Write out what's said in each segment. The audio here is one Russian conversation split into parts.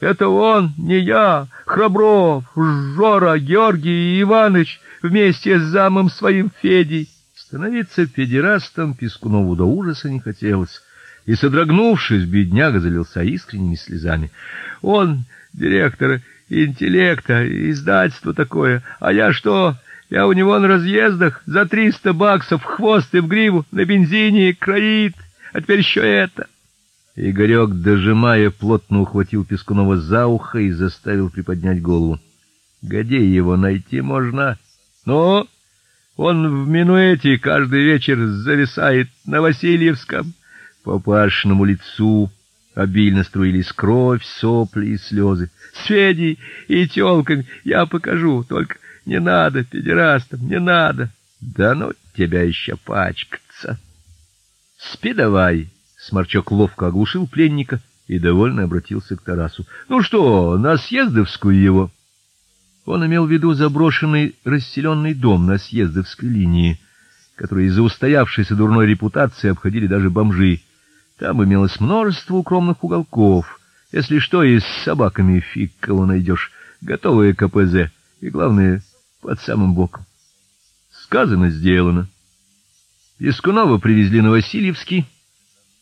Это он, не я, Храбров, Жора, Георгий Иванович вместе с замом своим Федей. Становиться педерастом Пескунову до ужаса не хотелось, и содрогнувшись, бедняга залился искренними слезами. Он директор интеллекта, издательство такое, а я что? Я у него на разъездах за триста баксов в хвост и в гриву на бензине кроит, а теперь еще это. Игорек, дожимая, плотно ухватил Пескунова за ухо и заставил приподнять голову. Где его найти можно? Ну, он в минуэте каждый вечер зависает на Васильевском. По пашному лицу обильно струились кровь, сопли и слезы. С Федей и тёлками я покажу, только не надо педерастам, не надо. Да ну тебя еще пачкаться. Спи давай. Сморчок ловко оглушил пленника и довольно обратился к Тарасу. Ну что, на съездовскую его? Он имел в виду заброшенный расселенный дом на съездовской линии, который из-за устоявшейся дурной репутации обходили даже бомжи. Там имелось множество укромных уголков. Если что, и с собаками фиг кого найдешь. Готовые КПЗ, и главное, под самым боком. Сказано, сделано. Искунова привезли на Васильевский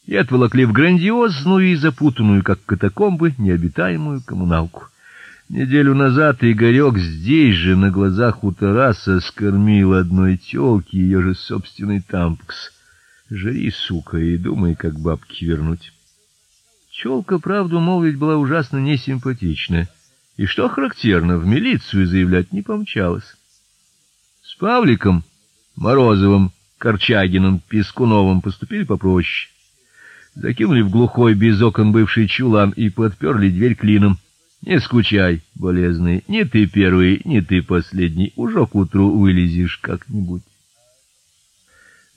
и отволокли в грандиозную и запутанную, как катакомбы, необитаемую коммуналку. Неделю назад Игорек здесь же на глазах у Тараса скормил одной тёлке её же собственный тампкс. Жри, сука, и думай, как бабки вернуть. Тёлка, правду молвить, была ужасно несимпатичная, и что характерно, в милицию заявлять не помчалась. С Павликом Морозовым, Корчагиным, Пескуновым поступили попроще закинули в глухой без окон бывший чулан и подперли дверь клином. Не скучай, болезный, ни ты первый, ни ты последний, уже к утру вылезешь как-нибудь.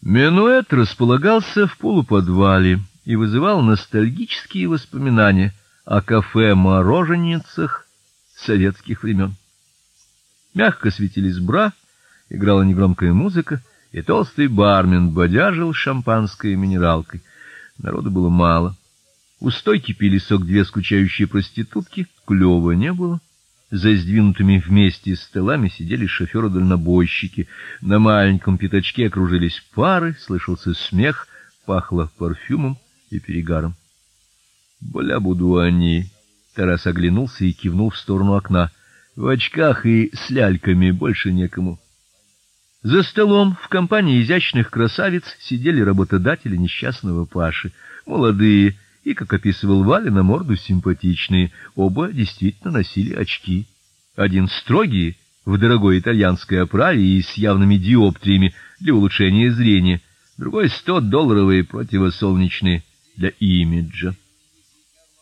Менуэт располагался в полуподвале и вызывал ностальгические воспоминания о кафе-мороженницах советских времен. Мягко светились бра, играла негромкая музыка, и толстый бармен бодяжил шампанской минералкой — Народу было мало. У стойки пили сок две скучающие проститутки, клёва не было. За сдвинутыми вместе столами сидели шофёры-дальнобойщики. На маленьком пятачке окружились пары, слышался смех, пахло парфюмом и перегаром. "Бля, буду они". Тарас оглянулся и кивнул в сторону окна. В очках и с ляльками больше некому. За столом в компании изящных красавиц сидели работодатели несчастного Паши, молодые и, как описывал Валя, на морду симпатичные. Оба действительно носили очки. Один строгий, в дорогой итальянской оправе и с явными диоптриями для улучшения зрения, другой сто-долларовые противосолнечные для имиджа.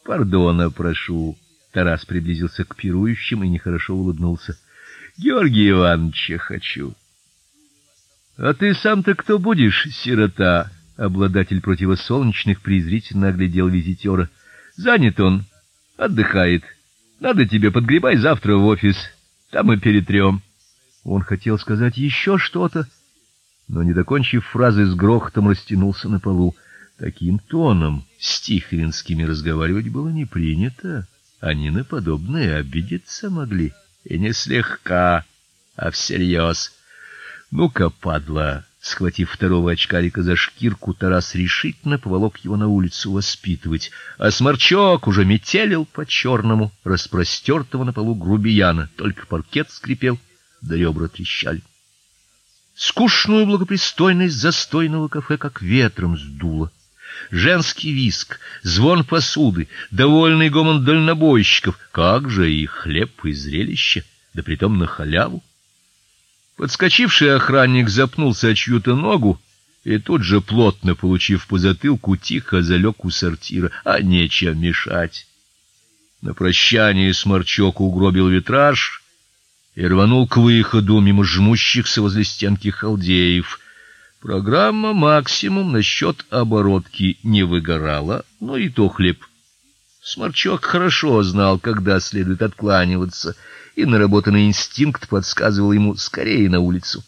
Пардона прошу. Тарас приблизился к пирующим и нехорошо улыбнулся. Георгий Иванович хочу. А ты сам-то кто будешь, сирота? Обладатель противосолнечных презрительно оглядел визитера. Занят он, отдыхает. Надо тебе подгребай завтра в офис. Там и перетрем. Он хотел сказать еще что-то, но не докончив фразы, с грохотом растянулся на полу. Таким тоном с Тихвинскими разговаривать было не принято. Они на подобное обидеться могли, и не слегка, а всерьез. Ну-ка, падла, схватив второго очкарика за шкирку, Тарас решительно поволок его на улицу воспитывать, а сморчок уже метелил по черному, распростертого на полу грубияна, только паркет скрипел, да ребра трещали. Скучную благопристойность застойного кафе как ветром сдуло. Женский виск, звон посуды, довольный гомон дальнобойщиков, как же и хлеб и зрелище, да притом на халяву. Подскочивший охранник запнулся о чью-то ногу и тут же плотно получив по затылку, тихо залег у сортира, а нечем мешать. На прощание сморчок угробил витраж и рванул к выходу мимо жмущихся возле стенки халдеев. Программа максимум насчет оборотки не выгорала, но и то хлеб. Сморчок хорошо знал, когда следует откланиваться и наработанный инстинкт подсказывал ему скорее на улицу.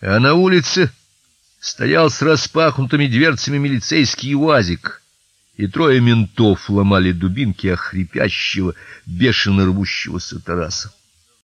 А на улице стоял с распахнутыми дверцами милицейский УАЗик, и трое ментов ломали дубинки охрипящего, бешено рвущегося Тараса.